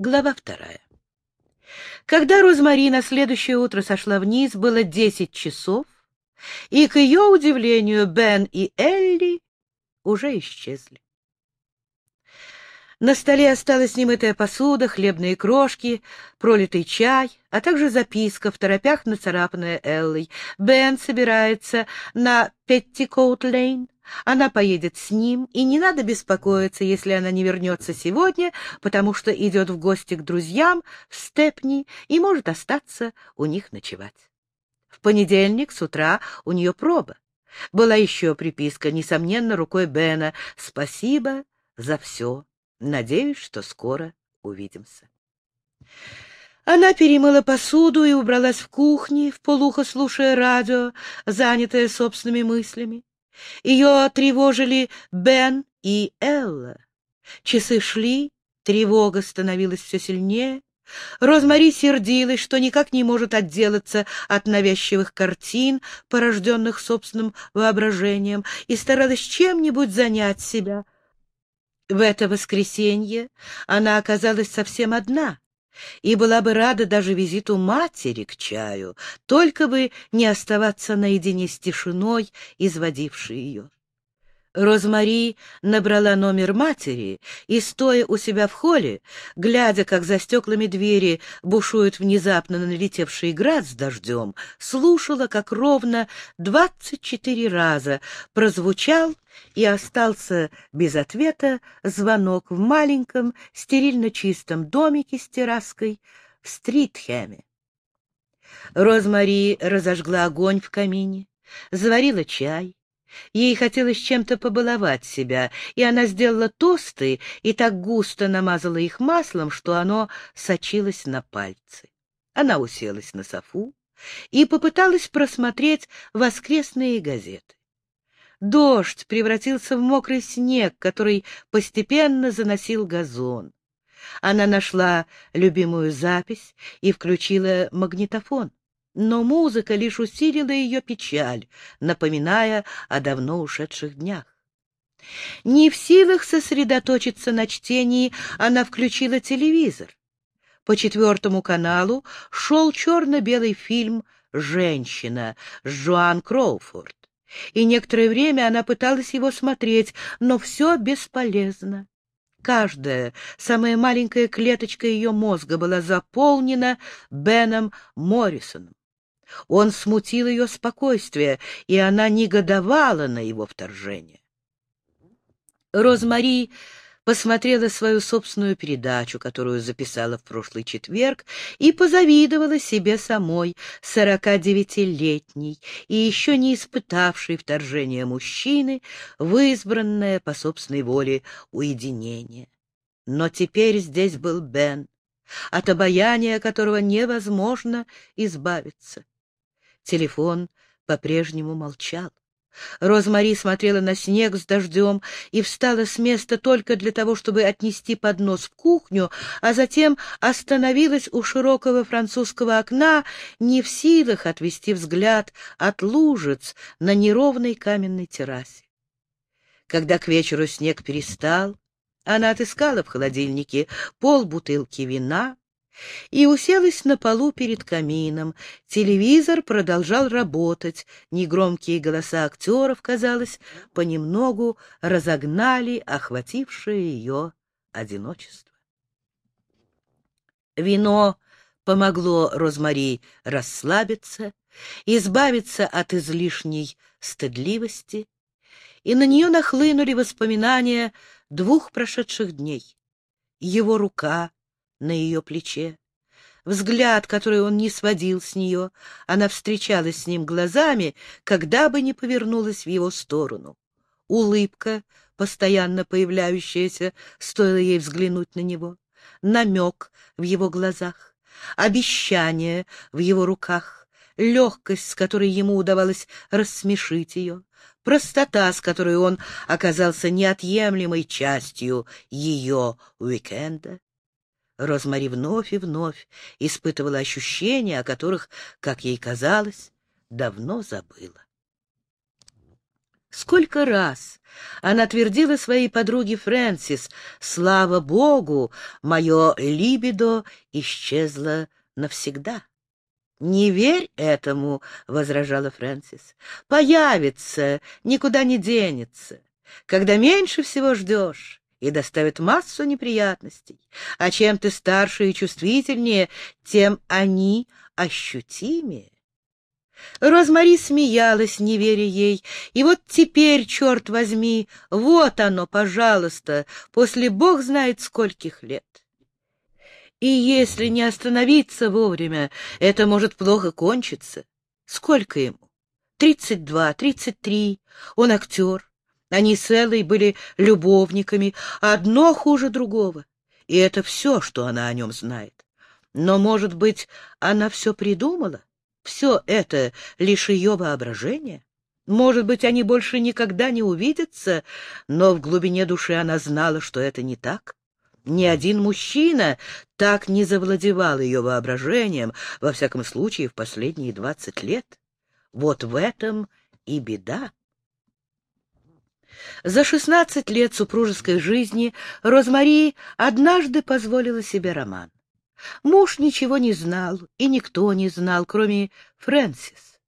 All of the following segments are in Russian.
Глава вторая. Когда Розмари на следующее утро сошла вниз, было десять часов, и, к ее удивлению, Бен и Элли уже исчезли. На столе осталась немытая посуда, хлебные крошки, пролитый чай, а также записка, в торопях нацарапанная Эллой. Бен собирается на Петтикоут-Лейн она поедет с ним, и не надо беспокоиться, если она не вернется сегодня, потому что идет в гости к друзьям в Степни и может остаться у них ночевать. В понедельник с утра у нее проба. Была еще приписка, несомненно, рукой Бена. «Спасибо за все. Надеюсь, что скоро увидимся». Она перемыла посуду и убралась в кухне, в полухо слушая радио, занятая собственными мыслями. Ее тревожили Бен и Элла. Часы шли, тревога становилась все сильнее. Розмари сердилась, что никак не может отделаться от навязчивых картин, порожденных собственным воображением, и старалась чем-нибудь занять себя. В это воскресенье она оказалась совсем одна и была бы рада даже визиту матери к чаю, только бы не оставаться наедине с тишиной, изводившей ее. Розмари набрала номер матери и, стоя у себя в холле, глядя, как за стеклами двери бушует внезапно налетевший град с дождем, слушала, как ровно двадцать четыре раза прозвучал и остался без ответа звонок в маленьком стерильно чистом домике с терраской в Стритхеме. Розмари разожгла огонь в камине, заварила чай, Ей хотелось чем-то побаловать себя, и она сделала тосты и так густо намазала их маслом, что оно сочилось на пальцы. Она уселась на софу и попыталась просмотреть воскресные газеты. Дождь превратился в мокрый снег, который постепенно заносил газон. Она нашла любимую запись и включила магнитофон но музыка лишь усилила ее печаль, напоминая о давно ушедших днях. Не в силах сосредоточиться на чтении, она включила телевизор. По четвертому каналу шел черно-белый фильм «Женщина» с Джоан Кроуфорд. И некоторое время она пыталась его смотреть, но все бесполезно. Каждая, самая маленькая клеточка ее мозга была заполнена Беном Моррисоном. Он смутил ее спокойствие, и она негодовала на его вторжение. Розмари посмотрела свою собственную передачу, которую записала в прошлый четверг, и позавидовала себе самой, сорока девятилетней и еще не испытавшей вторжения мужчины, в избранное по собственной воле уединение. Но теперь здесь был Бен, от обаяния которого невозможно избавиться. Телефон по-прежнему молчал. Розмари смотрела на снег с дождем и встала с места только для того, чтобы отнести поднос в кухню, а затем остановилась у широкого французского окна, не в силах отвести взгляд от лужиц на неровной каменной террасе. Когда к вечеру снег перестал, она отыскала в холодильнике полбутылки вина, и уселась на полу перед камином. Телевизор продолжал работать. Негромкие голоса актеров, казалось, понемногу разогнали охватившее ее одиночество. Вино помогло Розмари расслабиться, избавиться от излишней стыдливости, и на нее нахлынули воспоминания двух прошедших дней. Его рука — на ее плече. Взгляд, который он не сводил с нее, она встречалась с ним глазами, когда бы ни повернулась в его сторону. Улыбка, постоянно появляющаяся, стоило ей взглянуть на него, намек в его глазах, обещание в его руках, легкость, с которой ему удавалось рассмешить ее, простота, с которой он оказался неотъемлемой частью ее уикенда. Розмари вновь и вновь испытывала ощущения, о которых, как ей казалось, давно забыла. Сколько раз она твердила своей подруге Фрэнсис, «Слава Богу, мое либидо исчезло навсегда». «Не верь этому», — возражала Фрэнсис. «Появится, никуда не денется. Когда меньше всего ждешь, и доставит массу неприятностей. А чем ты старше и чувствительнее, тем они ощутимее. Розмари смеялась, не веря ей. И вот теперь, черт возьми, вот оно, пожалуйста, после бог знает скольких лет. И если не остановиться вовремя, это может плохо кончиться. Сколько ему? Тридцать два, тридцать три. Он актер. Они с Эллой были любовниками, одно хуже другого. И это все, что она о нем знает. Но, может быть, она все придумала? Все это лишь ее воображение? Может быть, они больше никогда не увидятся, но в глубине души она знала, что это не так. Ни один мужчина так не завладевал ее воображением, во всяком случае, в последние двадцать лет. Вот в этом и беда. За шестнадцать лет супружеской жизни Розмари однажды позволила себе роман. Муж ничего не знал, и никто не знал, кроме Фрэнсис.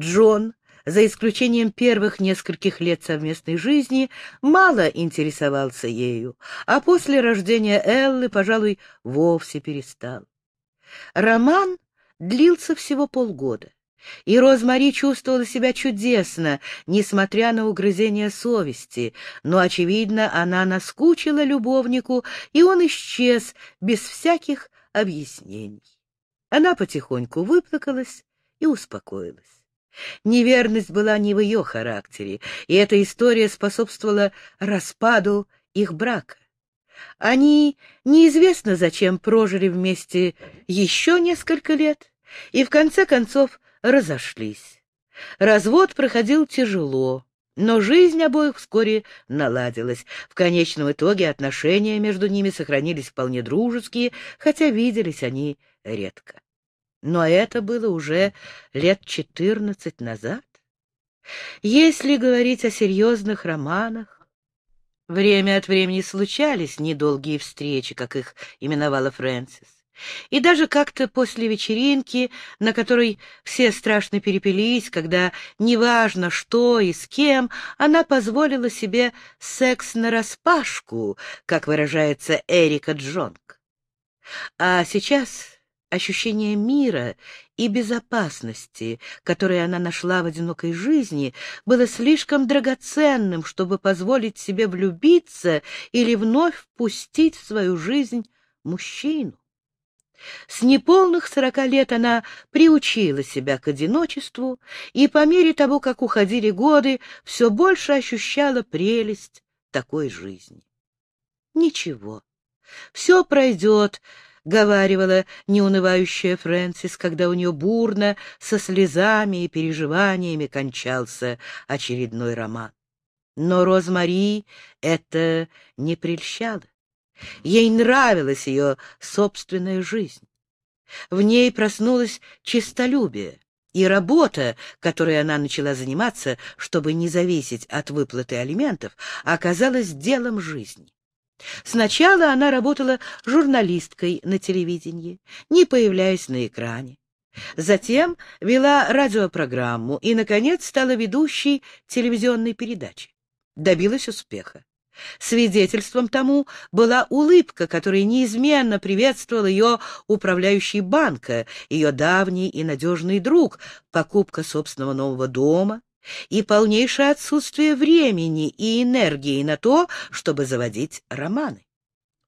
Джон, за исключением первых нескольких лет совместной жизни, мало интересовался ею, а после рождения Эллы, пожалуй, вовсе перестал. Роман длился всего полгода. И Розмари чувствовала себя чудесно, несмотря на угрызение совести, но, очевидно, она наскучила любовнику, и он исчез без всяких объяснений. Она потихоньку выплакалась и успокоилась. Неверность была не в ее характере, и эта история способствовала распаду их брака. Они неизвестно зачем прожили вместе еще несколько лет и в конце концов разошлись. Развод проходил тяжело, но жизнь обоих вскоре наладилась. В конечном итоге отношения между ними сохранились вполне дружеские, хотя виделись они редко. Но это было уже лет четырнадцать назад. Если говорить о серьезных романах, время от времени случались недолгие встречи, как их именовала Фрэнсис. И даже как-то после вечеринки, на которой все страшно перепились, когда неважно что и с кем, она позволила себе секс нараспашку, как выражается Эрика Джонг. А сейчас ощущение мира и безопасности, которое она нашла в одинокой жизни, было слишком драгоценным, чтобы позволить себе влюбиться или вновь впустить в свою жизнь мужчину. С неполных сорока лет она приучила себя к одиночеству и по мере того, как уходили годы, все больше ощущала прелесть такой жизни. Ничего, все пройдет, — говаривала неунывающая Фрэнсис, когда у нее бурно, со слезами и переживаниями кончался очередной роман. Но Розмари это не прельщало. Ей нравилась ее собственная жизнь. В ней проснулось честолюбие, и работа, которой она начала заниматься, чтобы не зависеть от выплаты алиментов, оказалась делом жизни. Сначала она работала журналисткой на телевидении, не появляясь на экране. Затем вела радиопрограмму и, наконец, стала ведущей телевизионной передачи. Добилась успеха. Свидетельством тому была улыбка, которая неизменно приветствовал ее управляющий банка, ее давний и надежный друг, покупка собственного нового дома и полнейшее отсутствие времени и энергии на то, чтобы заводить романы.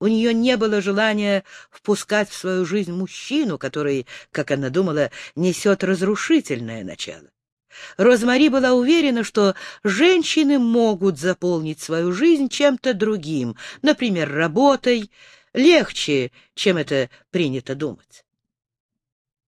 У нее не было желания впускать в свою жизнь мужчину, который, как она думала, несет разрушительное начало. Розмари была уверена, что женщины могут заполнить свою жизнь чем-то другим, например, работой, легче, чем это принято думать.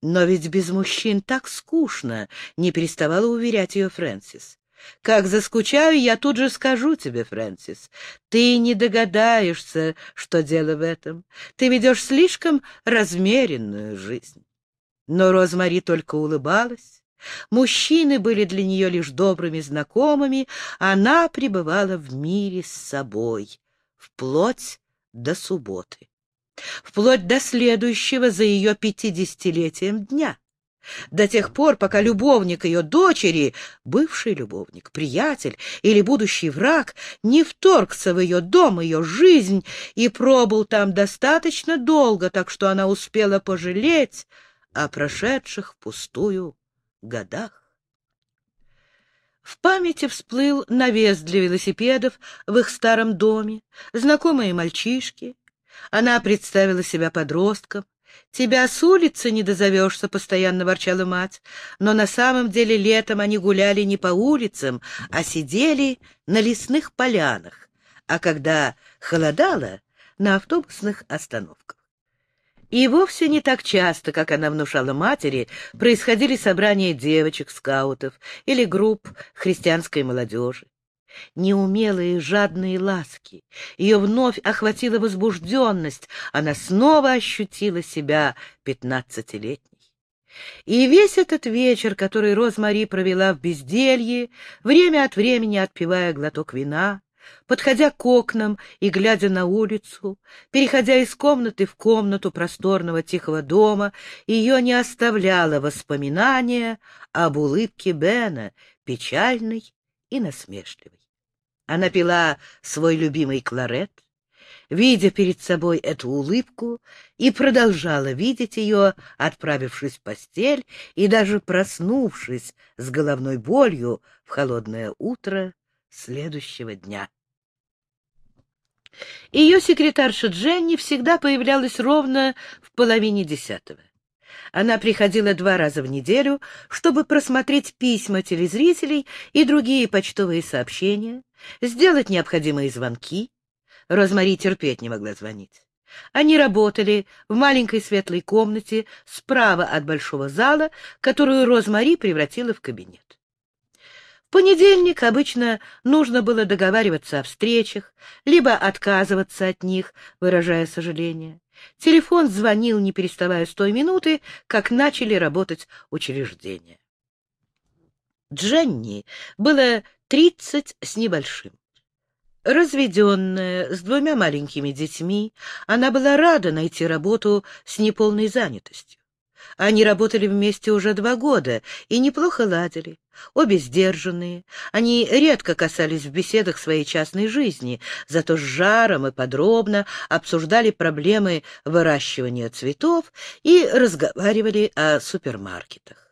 Но ведь без мужчин так скучно, не переставала уверять ее Фрэнсис. Как заскучаю, я тут же скажу тебе, Фрэнсис. Ты не догадаешься, что дело в этом. Ты ведешь слишком размеренную жизнь. Но Розмари только улыбалась Мужчины были для нее лишь добрыми знакомыми, она пребывала в мире с собой, вплоть до субботы, вплоть до следующего за ее пятидесятилетием дня до тех пор, пока любовник ее дочери, бывший любовник, приятель или будущий враг, не вторгся в ее дом, ее жизнь и пробыл там достаточно долго, так что она успела пожалеть о прошедших впустую годах. В памяти всплыл навес для велосипедов в их старом доме, знакомые мальчишки. Она представила себя подростком, «Тебя с улицы не дозовешься», — постоянно ворчала мать. Но на самом деле летом они гуляли не по улицам, а сидели на лесных полянах, а когда холодало — на автобусных остановках. И вовсе не так часто, как она внушала матери, происходили собрания девочек-скаутов или групп христианской молодежи неумелые жадные ласки. Ее вновь охватила возбужденность, она снова ощутила себя пятнадцатилетней. И весь этот вечер, который Розмари провела в безделье, время от времени отпивая глоток вина, подходя к окнам и глядя на улицу, переходя из комнаты в комнату просторного тихого дома, ее не оставляло воспоминания об улыбке Бена, печальной и насмешливой. Она пила свой любимый кларет, видя перед собой эту улыбку, и продолжала видеть ее, отправившись в постель и даже проснувшись с головной болью в холодное утро следующего дня. Ее секретарша Дженни всегда появлялась ровно в половине десятого. Она приходила два раза в неделю, чтобы просмотреть письма телезрителей и другие почтовые сообщения, сделать необходимые звонки. Розмари терпеть не могла звонить. Они работали в маленькой светлой комнате справа от большого зала, которую Розмари превратила в кабинет. Понедельник обычно нужно было договариваться о встречах, либо отказываться от них, выражая сожаление. Телефон звонил, не переставая с той минуты, как начали работать учреждения. Дженни было тридцать с небольшим. Разведенная, с двумя маленькими детьми, она была рада найти работу с неполной занятостью. Они работали вместе уже два года и неплохо ладили. Обе сдержанные, они редко касались в беседах своей частной жизни, зато с жаром и подробно обсуждали проблемы выращивания цветов и разговаривали о супермаркетах.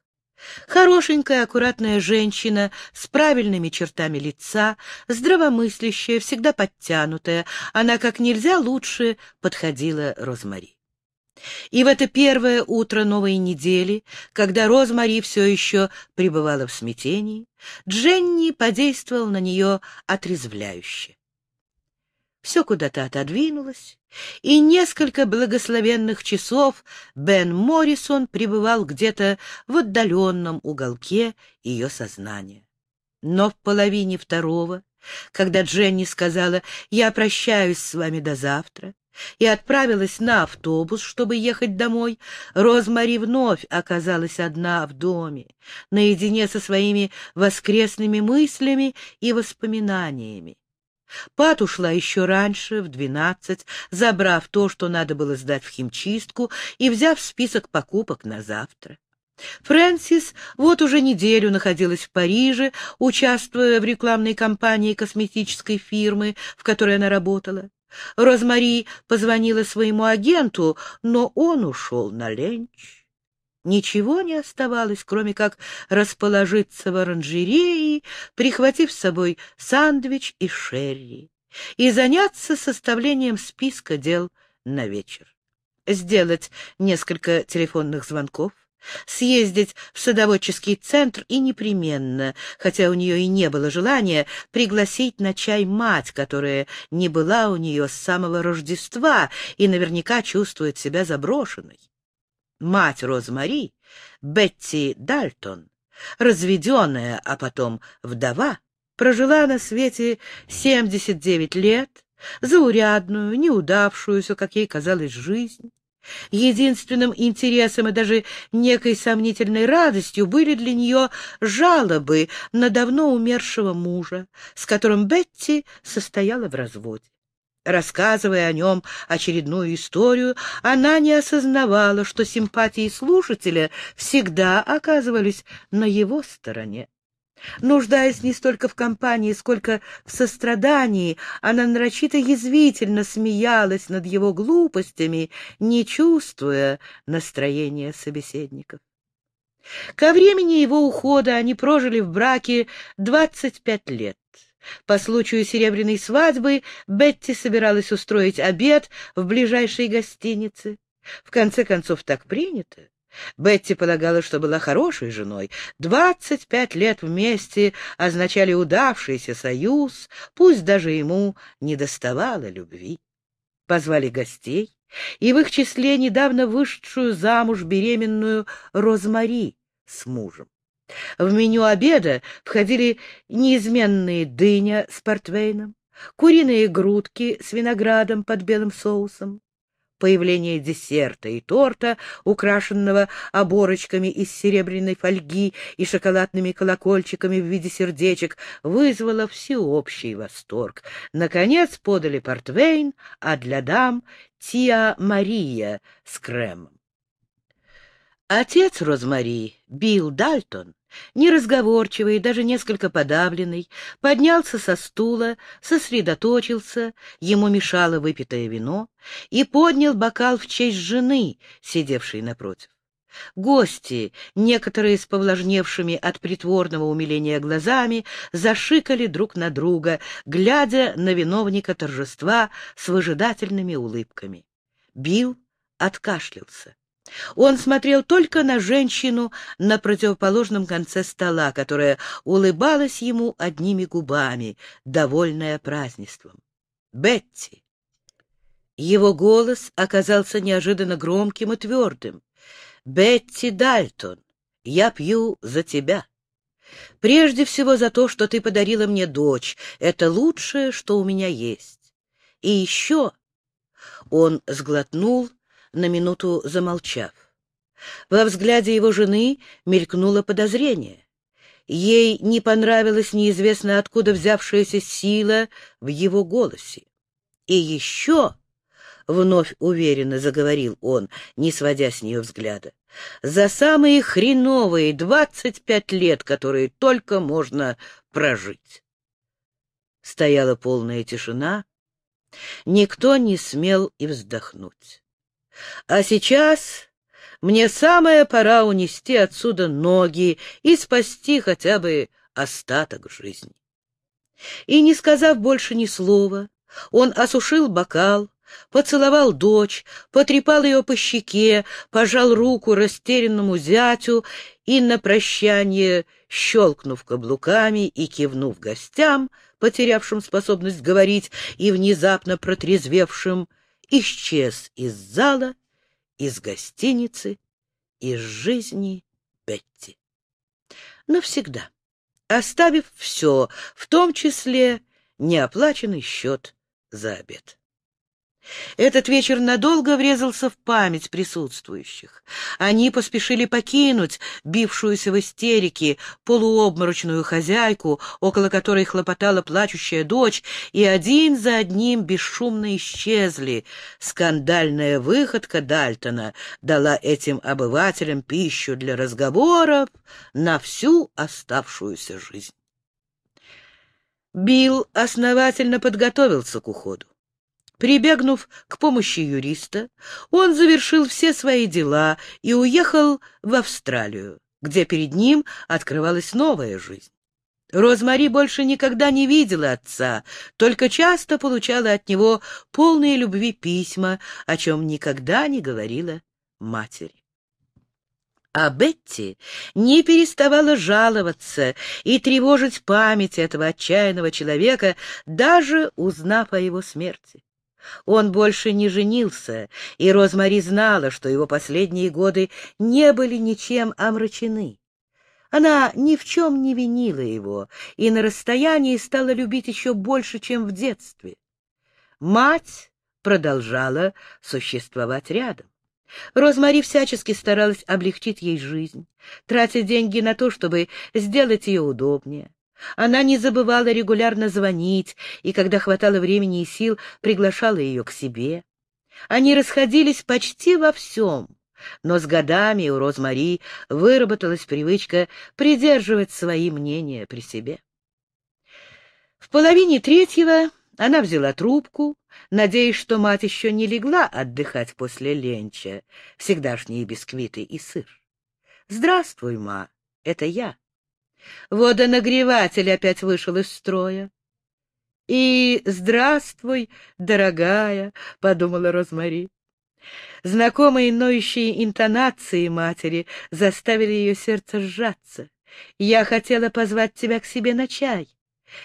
Хорошенькая, аккуратная женщина с правильными чертами лица, здравомыслящая, всегда подтянутая, она как нельзя лучше подходила Розмари. И в это первое утро новой недели, когда Розмари все еще пребывала в смятении, Дженни подействовал на нее отрезвляюще. Все куда-то отодвинулось, и несколько благословенных часов Бен Моррисон пребывал где-то в отдаленном уголке ее сознания. Но в половине второго, когда Дженни сказала «Я прощаюсь с вами до завтра», и отправилась на автобус, чтобы ехать домой, Розмари вновь оказалась одна в доме, наедине со своими воскресными мыслями и воспоминаниями. Пат ушла еще раньше, в двенадцать, забрав то, что надо было сдать в химчистку, и взяв список покупок на завтра. Фрэнсис вот уже неделю находилась в Париже, участвуя в рекламной кампании косметической фирмы, в которой она работала. Розмари позвонила своему агенту, но он ушел на ленч. Ничего не оставалось, кроме как расположиться в оранжерее, прихватив с собой сандвич и шерри, и заняться составлением списка дел на вечер. Сделать несколько телефонных звонков, съездить в садоводческий центр и непременно, хотя у нее и не было желания, пригласить на чай мать, которая не была у нее с самого Рождества и наверняка чувствует себя заброшенной. Мать Розмари, Бетти Дальтон, разведенная, а потом вдова, прожила на свете 79 лет, заурядную, неудавшуюся, как ей казалось, жизнь. Единственным интересом и даже некой сомнительной радостью были для нее жалобы на давно умершего мужа, с которым Бетти состояла в разводе. Рассказывая о нем очередную историю, она не осознавала, что симпатии слушателя всегда оказывались на его стороне. Нуждаясь не столько в компании, сколько в сострадании, она нарочито язвительно смеялась над его глупостями, не чувствуя настроения собеседников. Ко времени его ухода они прожили в браке 25 лет. По случаю серебряной свадьбы Бетти собиралась устроить обед в ближайшей гостинице. В конце концов, так принято. Бетти полагала, что была хорошей женой. Двадцать пять лет вместе означали удавшийся союз, пусть даже ему не доставало любви. Позвали гостей, и в их числе недавно вышедшую замуж беременную Розмари с мужем. В меню обеда входили неизменные дыня с портвейном, куриные грудки с виноградом под белым соусом, появление десерта и торта, украшенного оборочками из серебряной фольги и шоколадными колокольчиками в виде сердечек, вызвало всеобщий восторг. Наконец подали портвейн, а для дам — Тиа Мария с кремом. Отец Розмари, Билл Дальтон, неразговорчивый, даже несколько подавленный, поднялся со стула, сосредоточился, ему мешало выпитое вино, и поднял бокал в честь жены, сидевшей напротив. Гости, некоторые с повлажневшими от притворного умиления глазами, зашикали друг на друга, глядя на виновника торжества с выжидательными улыбками. Билл откашлялся. Он смотрел только на женщину на противоположном конце стола, которая улыбалась ему одними губами, довольная празднеством. «Бетти!» Его голос оказался неожиданно громким и твердым. «Бетти Дальтон, я пью за тебя. Прежде всего за то, что ты подарила мне дочь. Это лучшее, что у меня есть. И еще...» Он сглотнул на минуту замолчав. Во взгляде его жены мелькнуло подозрение. Ей не понравилась неизвестно откуда взявшаяся сила в его голосе. И еще, — вновь уверенно заговорил он, не сводя с нее взгляда, — за самые хреновые двадцать пять лет, которые только можно прожить. Стояла полная тишина, никто не смел и вздохнуть. А сейчас мне самая пора унести отсюда ноги и спасти хотя бы остаток жизни. И, не сказав больше ни слова, он осушил бокал, поцеловал дочь, потрепал ее по щеке, пожал руку растерянному зятю и на прощание, щелкнув каблуками и кивнув гостям, потерявшим способность говорить и внезапно протрезвевшим, исчез из зала, из гостиницы, из жизни Бетти. Навсегда, оставив все, в том числе неоплаченный счет за обед. Этот вечер надолго врезался в память присутствующих. Они поспешили покинуть бившуюся в истерике полуобморочную хозяйку, около которой хлопотала плачущая дочь, и один за одним бесшумно исчезли. Скандальная выходка Дальтона дала этим обывателям пищу для разговоров на всю оставшуюся жизнь. Билл основательно подготовился к уходу. Прибегнув к помощи юриста, он завершил все свои дела и уехал в Австралию, где перед ним открывалась новая жизнь. Розмари больше никогда не видела отца, только часто получала от него полные любви письма, о чем никогда не говорила матери. А Бетти не переставала жаловаться и тревожить память этого отчаянного человека, даже узнав о его смерти. Он больше не женился, и Розмари знала, что его последние годы не были ничем омрачены. Она ни в чем не винила его и на расстоянии стала любить еще больше, чем в детстве. Мать продолжала существовать рядом. Розмари всячески старалась облегчить ей жизнь, тратя деньги на то, чтобы сделать ее удобнее. Она не забывала регулярно звонить, и, когда хватало времени и сил, приглашала ее к себе. Они расходились почти во всем, но с годами у Розмари выработалась привычка придерживать свои мнения при себе. В половине третьего она взяла трубку, надеясь, что мать еще не легла отдыхать после ленча, всегдашние бисквиты и сыр. «Здравствуй, ма, это я». Водонагреватель опять вышел из строя. «И здравствуй, дорогая», — подумала Розмари. Знакомые ноющие интонации матери заставили ее сердце сжаться. «Я хотела позвать тебя к себе на чай.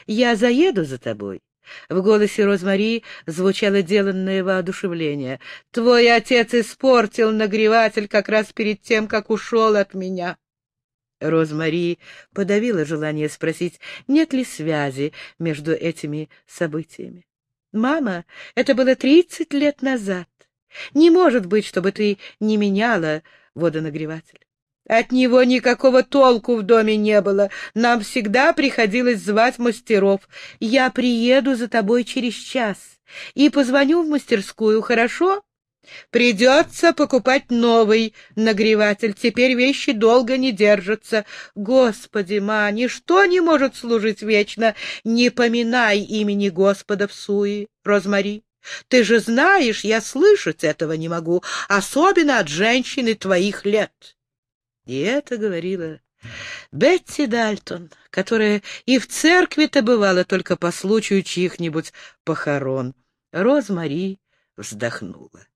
Я заеду за тобой». В голосе Розмари звучало деланное воодушевление. «Твой отец испортил нагреватель как раз перед тем, как ушел от меня». Розмари подавила желание спросить, нет ли связи между этими событиями. «Мама, это было тридцать лет назад. Не может быть, чтобы ты не меняла водонагреватель. От него никакого толку в доме не было. Нам всегда приходилось звать мастеров. Я приеду за тобой через час и позвоню в мастерскую, хорошо?» Придется покупать новый нагреватель. Теперь вещи долго не держатся. Господи, ма, ничто не может служить вечно. Не поминай имени Господа в суе, Розмари. Ты же знаешь, я слышать этого не могу, особенно от женщины твоих лет. И это говорила Бетти Дальтон, которая и в церкви-то бывала только по случаю чьих-нибудь похорон. Розмари вздохнула.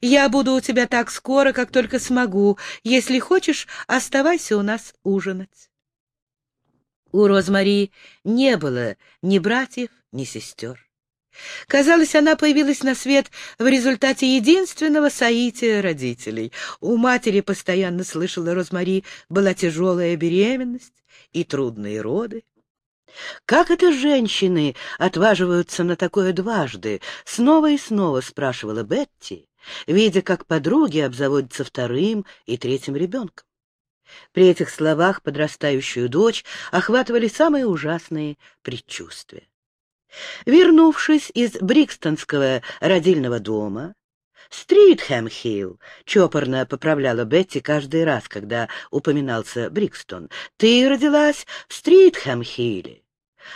Я буду у тебя так скоро, как только смогу. Если хочешь, оставайся у нас ужинать. У Розмари не было ни братьев, ни сестер. Казалось, она появилась на свет в результате единственного соития родителей. У матери постоянно слышала Розмари, была тяжелая беременность и трудные роды. «Как это женщины отваживаются на такое дважды?» — снова и снова спрашивала Бетти, видя, как подруги обзаводятся вторым и третьим ребенком. При этих словах подрастающую дочь охватывали самые ужасные предчувствия. Вернувшись из Брикстонского родильного дома, «Стритхэм-Хилл», — чопорно поправляла Бетти каждый раз, когда упоминался Брикстон. «Ты родилась в Стритхэм-Хилле».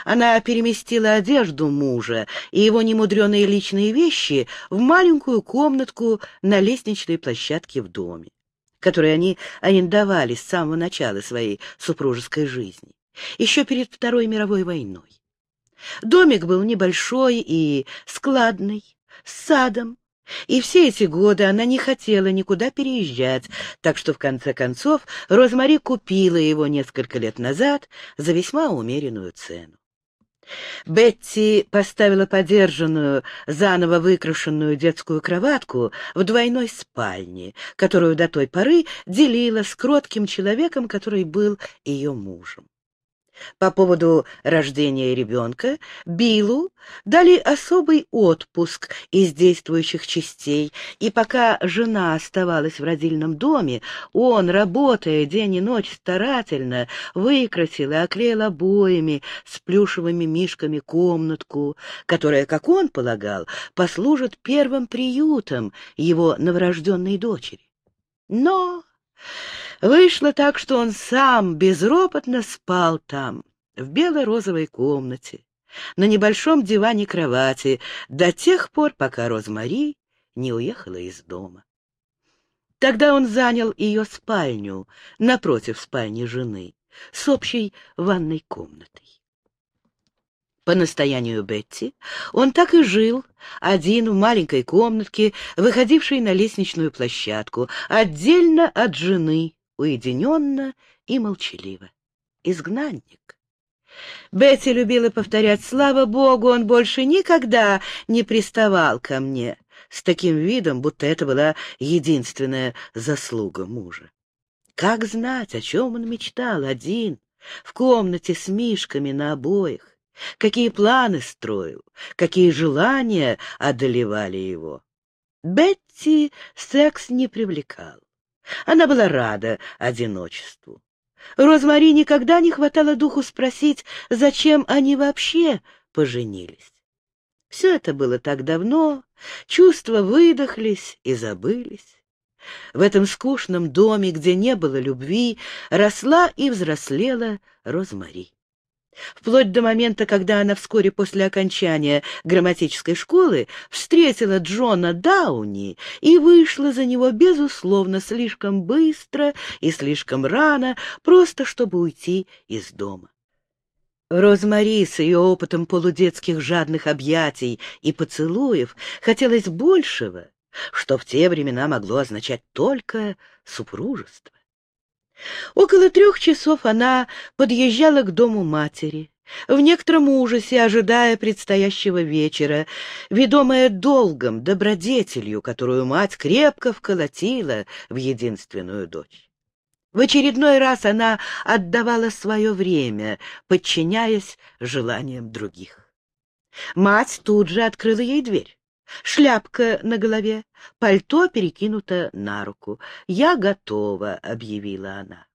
Она переместила одежду мужа и его немудреные личные вещи в маленькую комнатку на лестничной площадке в доме, которую они арендовали с самого начала своей супружеской жизни, еще перед Второй мировой войной. Домик был небольшой и складный, с садом, и все эти годы она не хотела никуда переезжать, так что в конце концов Розмари купила его несколько лет назад за весьма умеренную цену. Бетти поставила подержанную, заново выкрашенную детскую кроватку в двойной спальне, которую до той поры делила с кротким человеком, который был ее мужем. По поводу рождения ребенка Биллу дали особый отпуск из действующих частей, и пока жена оставалась в родильном доме, он, работая день и ночь старательно, выкрасил и оклеил обоями с плюшевыми мишками комнатку, которая, как он полагал, послужит первым приютом его новорожденной дочери. Но Вышло так, что он сам безропотно спал там, в бело-розовой комнате, на небольшом диване кровати, до тех пор, пока Розмари не уехала из дома. Тогда он занял ее спальню напротив спальни жены с общей ванной комнатой. По настоянию Бетти он так и жил, один в маленькой комнатке, выходившей на лестничную площадку, отдельно от жены, уединенно и молчаливо. Изгнанник. Бетти любила повторять «Слава Богу, он больше никогда не приставал ко мне», с таким видом, будто это была единственная заслуга мужа. Как знать, о чем он мечтал один, в комнате с мишками на обоих, какие планы строил, какие желания одолевали его. Бетти секс не привлекал. Она была рада одиночеству. Розмари никогда не хватало духу спросить, зачем они вообще поженились. Все это было так давно, чувства выдохлись и забылись. В этом скучном доме, где не было любви, росла и взрослела Розмари. Вплоть до момента, когда она вскоре после окончания грамматической школы встретила Джона Дауни и вышла за него, безусловно, слишком быстро и слишком рано, просто чтобы уйти из дома. Розмари с ее опытом полудетских жадных объятий и поцелуев хотелось большего, что в те времена могло означать только супружество. Около трех часов она подъезжала к дому матери, в некотором ужасе, ожидая предстоящего вечера, ведомая долгом, добродетелью, которую мать крепко вколотила в единственную дочь. В очередной раз она отдавала свое время, подчиняясь желаниям других. Мать тут же открыла ей дверь. Шляпка на голове, пальто перекинуто на руку. «Я готова», — объявила она.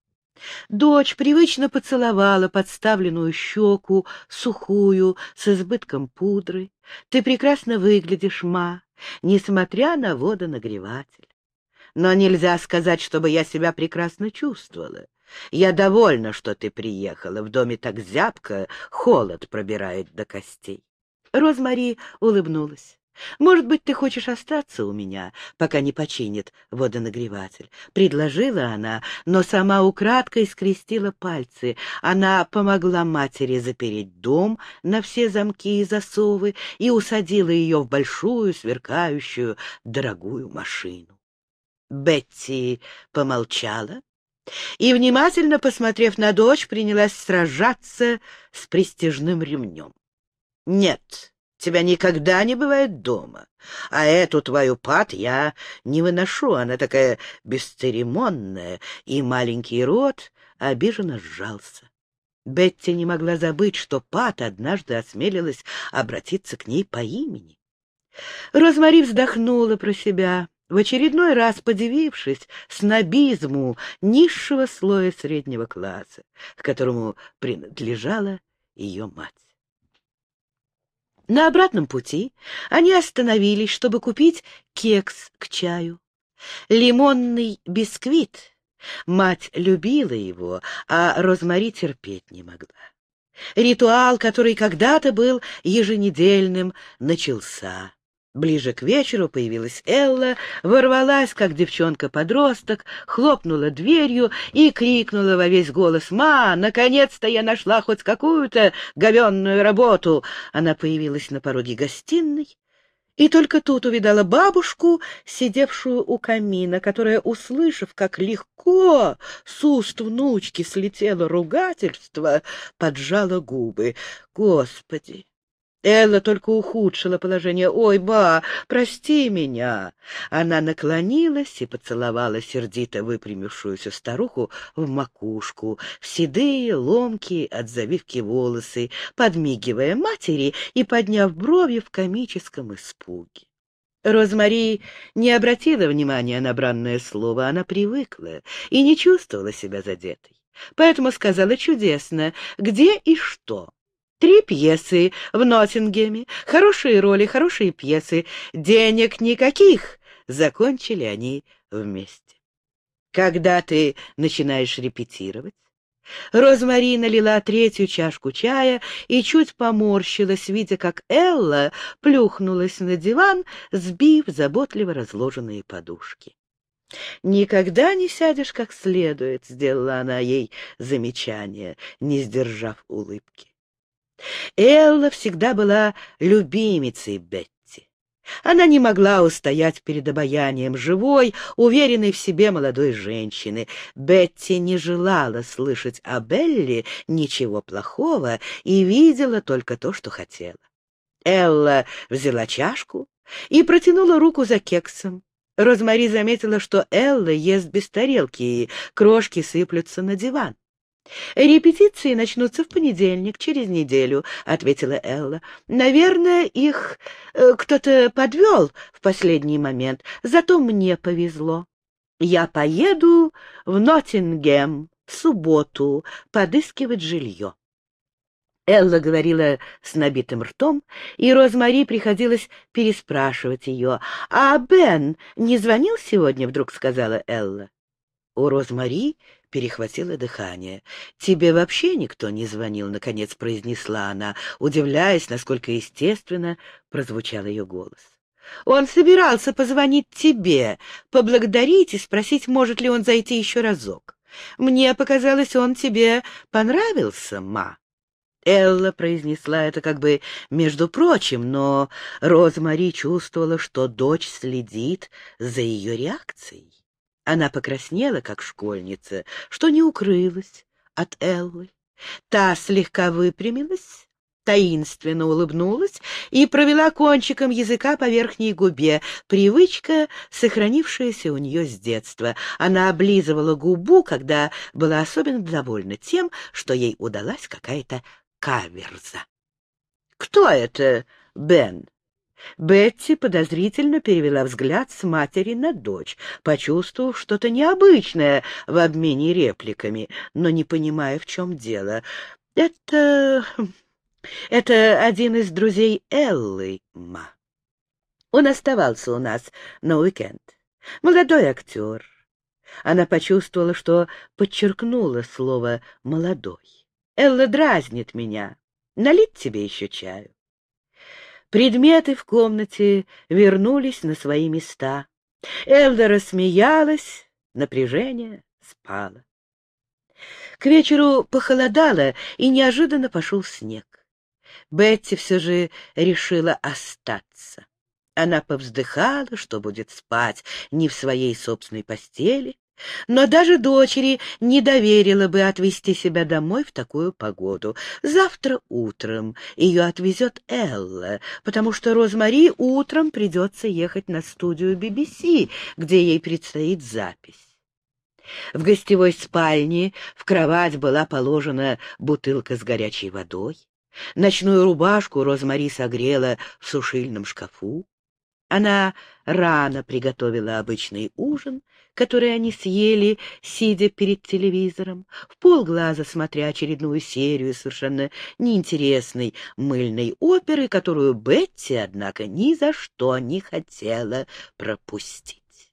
Дочь привычно поцеловала подставленную щеку, сухую, с избытком пудры. «Ты прекрасно выглядишь, ма, несмотря на водонагреватель но нельзя сказать, чтобы я себя прекрасно чувствовала. Я довольна, что ты приехала. В доме так зябко, холод пробирает до костей. Розмари улыбнулась. «Может быть, ты хочешь остаться у меня, пока не починит водонагреватель?» Предложила она, но сама украдкой скрестила пальцы. Она помогла матери запереть дом на все замки и засовы и усадила ее в большую, сверкающую, дорогую машину. Бетти помолчала и, внимательно посмотрев на дочь, принялась сражаться с престижным ремнем. «Нет, тебя никогда не бывает дома, а эту твою пат я не выношу, она такая бесцеремонная, и маленький рот обиженно сжался. Бетти не могла забыть, что Пат однажды осмелилась обратиться к ней по имени. Розмари вздохнула про себя в очередной раз подивившись снобизму низшего слоя среднего класса, к которому принадлежала ее мать. На обратном пути они остановились, чтобы купить кекс к чаю. Лимонный бисквит. Мать любила его, а Розмари терпеть не могла. Ритуал, который когда-то был еженедельным, начался. Ближе к вечеру появилась Элла, ворвалась, как девчонка-подросток, хлопнула дверью и крикнула во весь голос «Ма, наконец-то я нашла хоть какую-то говенную работу!» Она появилась на пороге гостиной и только тут увидала бабушку, сидевшую у камина, которая, услышав, как легко с уст внучки слетело ругательство, поджала губы. «Господи!» Элла только ухудшила положение. «Ой, ба, прости меня!» Она наклонилась и поцеловала сердито выпрямившуюся старуху в макушку, в седые, ломкие от завивки волосы, подмигивая матери и подняв брови в комическом испуге. Розмари не обратила внимания на бранное слово, она привыкла и не чувствовала себя задетой. Поэтому сказала чудесно, где и что. Три пьесы в Ноттингеме, хорошие роли, хорошие пьесы, денег никаких. Закончили они вместе. Когда ты начинаешь репетировать? Розмари налила третью чашку чая и чуть поморщилась, видя, как Элла плюхнулась на диван, сбив заботливо разложенные подушки. «Никогда не сядешь как следует», — сделала она ей замечание, не сдержав улыбки. Элла всегда была любимицей Бетти. Она не могла устоять перед обаянием живой, уверенной в себе молодой женщины. Бетти не желала слышать о Белли ничего плохого и видела только то, что хотела. Элла взяла чашку и протянула руку за кексом. Розмари заметила, что Элла ест без тарелки, и крошки сыплются на диван. «Репетиции начнутся в понедельник, через неделю», — ответила Элла. «Наверное, их э, кто-то подвел в последний момент, зато мне повезло. Я поеду в Ноттингем в субботу подыскивать жилье». Элла говорила с набитым ртом, и Розмари приходилось переспрашивать ее. «А Бен не звонил сегодня?» — вдруг сказала Элла. У Розмари перехватило дыхание. «Тебе вообще никто не звонил?» — наконец произнесла она, удивляясь, насколько естественно прозвучал ее голос. «Он собирался позвонить тебе, поблагодарить и спросить, может ли он зайти еще разок. Мне показалось, он тебе понравился, ма». Элла произнесла это как бы между прочим, но Розмари чувствовала, что дочь следит за ее реакцией. Она покраснела, как школьница, что не укрылась от Эллы. Та слегка выпрямилась, таинственно улыбнулась и провела кончиком языка по верхней губе, привычка, сохранившаяся у нее с детства. Она облизывала губу, когда была особенно довольна тем, что ей удалась какая-то каверза. «Кто это, Бен?» Бетти подозрительно перевела взгляд с матери на дочь, почувствовав что-то необычное в обмене репликами, но не понимая, в чем дело. «Это... это один из друзей Эллы, ма. Он оставался у нас на уикенд. Молодой актер». Она почувствовала, что подчеркнула слово «молодой». «Элла дразнит меня. Налить тебе еще чаю?» Предметы в комнате вернулись на свои места. Элда рассмеялась, напряжение спало. К вечеру похолодало, и неожиданно пошел снег. Бетти все же решила остаться. Она повздыхала, что будет спать не в своей собственной постели, но даже дочери не доверила бы отвезти себя домой в такую погоду. Завтра утром ее отвезет Элла, потому что Розмари утром придется ехать на студию BBC, где ей предстоит запись. В гостевой спальне в кровать была положена бутылка с горячей водой. Ночную рубашку Розмари согрела в сушильном шкафу. Она рано приготовила обычный ужин, который они съели, сидя перед телевизором, в полглаза смотря очередную серию совершенно неинтересной мыльной оперы, которую Бетти, однако, ни за что не хотела пропустить.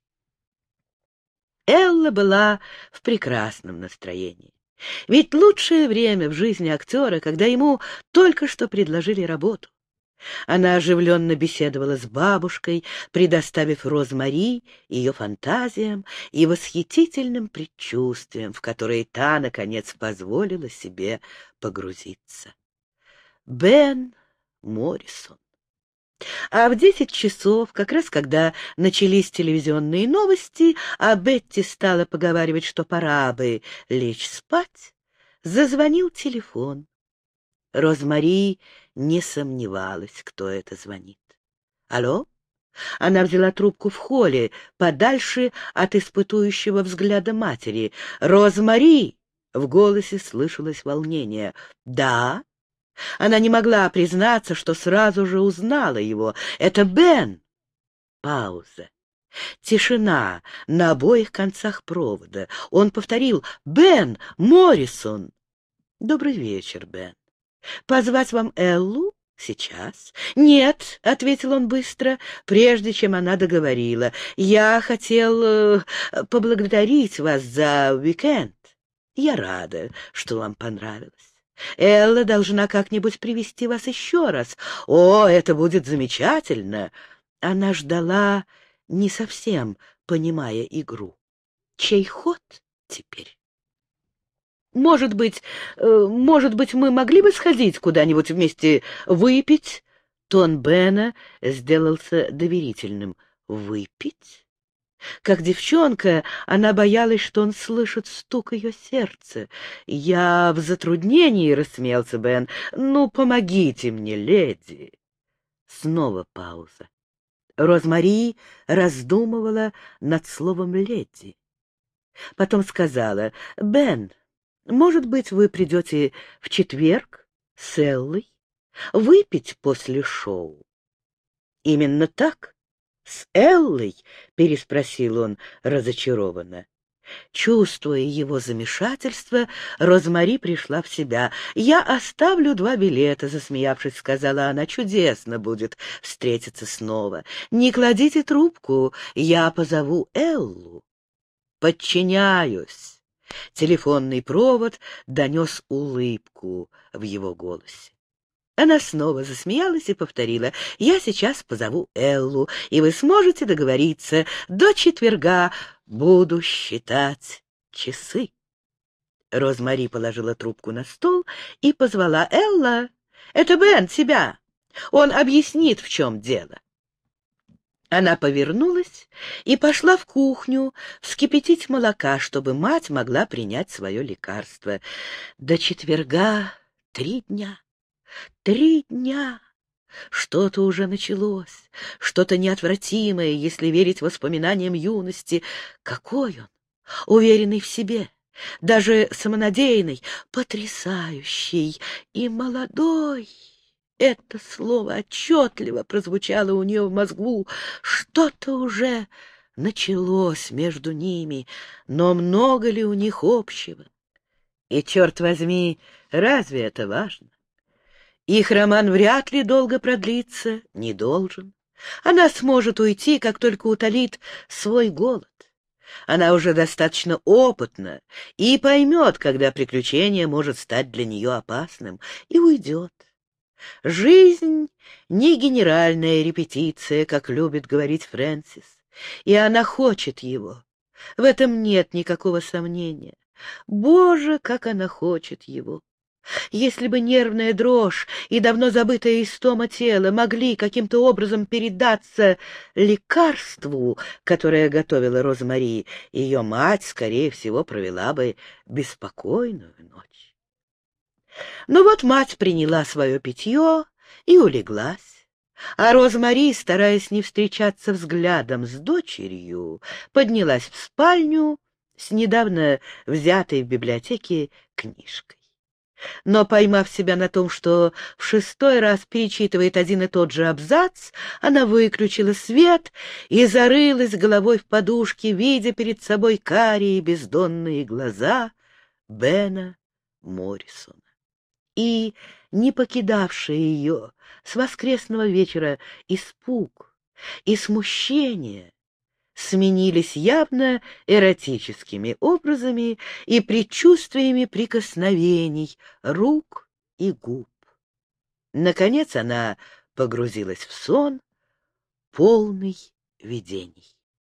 Элла была в прекрасном настроении. Ведь лучшее время в жизни актера, когда ему только что предложили работу. Она оживленно беседовала с бабушкой, предоставив Розмари ее фантазиям и восхитительным предчувствиям, в которые та, наконец, позволила себе погрузиться. Бен Моррисон. А в десять часов, как раз когда начались телевизионные новости, а Бетти стала поговаривать, что пора бы лечь спать, зазвонил телефон. Розмари не сомневалась, кто это звонит. «Алло?» Она взяла трубку в холле, подальше от испытующего взгляда матери. «Розмари!» — в голосе слышалось волнение. «Да?» Она не могла признаться, что сразу же узнала его. «Это Бен!» Пауза. Тишина на обоих концах провода. Он повторил «Бен! Моррисон!» «Добрый вечер, Бен. Позвать вам Эллу? Сейчас? Нет, — ответил он быстро, прежде чем она договорила. Я хотел э, поблагодарить вас за уикенд. Я рада, что вам понравилось. Элла должна как-нибудь привести вас еще раз. О, это будет замечательно. Она ждала, не совсем понимая игру. Чей ход теперь? Может быть, э, может быть, мы могли бы сходить куда-нибудь вместе выпить? Тон Бена сделался доверительным. Выпить? Как девчонка, она боялась, что он слышит стук ее сердца. «Я в затруднении», — рассмеялся Бен. «Ну, помогите мне, леди». Снова пауза. Розмари раздумывала над словом «леди». Потом сказала, «Бен, Может быть, вы придете в четверг с Эллой выпить после шоу? Именно так? С Эллой? переспросил он разочарованно. Чувствуя его замешательство, Розмари пришла в себя. «Я оставлю два билета», — засмеявшись, сказала она. «Чудесно будет встретиться снова. Не кладите трубку, я позову Эллу». «Подчиняюсь». Телефонный провод донес улыбку в его голосе. Она снова засмеялась и повторила, «Я сейчас позову Эллу, и вы сможете договориться. До четверга буду считать часы». Розмари положила трубку на стол и позвала, «Элла, это Бен, тебя. Он объяснит, в чем дело». Она повернулась и пошла в кухню вскипятить молока, чтобы мать могла принять свое лекарство. До четверга три дня. Три дня! Что-то уже началось, что-то неотвратимое, если верить воспоминаниям юности. Какой он! Уверенный в себе, даже самонадеянный, потрясающий и молодой. Это слово отчетливо прозвучало у нее в мозгу. Что-то уже началось между ними, но много ли у них общего? И, черт возьми, разве это важно? Их роман вряд ли долго продлится, не должен. Она сможет уйти, как только утолит свой голод. Она уже достаточно опытна и поймет, когда приключение может стать для нее опасным, и уйдет. Жизнь — не генеральная репетиция, как любит говорить Фрэнсис, и она хочет его. В этом нет никакого сомнения. Боже, как она хочет его! Если бы нервная дрожь и давно забытая истома тела могли каким-то образом передаться лекарству, которое готовила Розмари, ее мать, скорее всего, провела бы беспокойную ночь. Но вот мать приняла свое питье и улеглась. А Розмари, стараясь не встречаться взглядом с дочерью, поднялась в спальню с недавно взятой в библиотеке книжкой. Но, поймав себя на том, что в шестой раз перечитывает один и тот же абзац, она выключила свет и зарылась головой в подушке, видя перед собой карие бездонные глаза Бена Моррисона. И, не покидавшая ее с воскресного вечера испуг и смущение, сменились явно эротическими образами и предчувствиями прикосновений рук и губ. Наконец она погрузилась в сон, полный видений.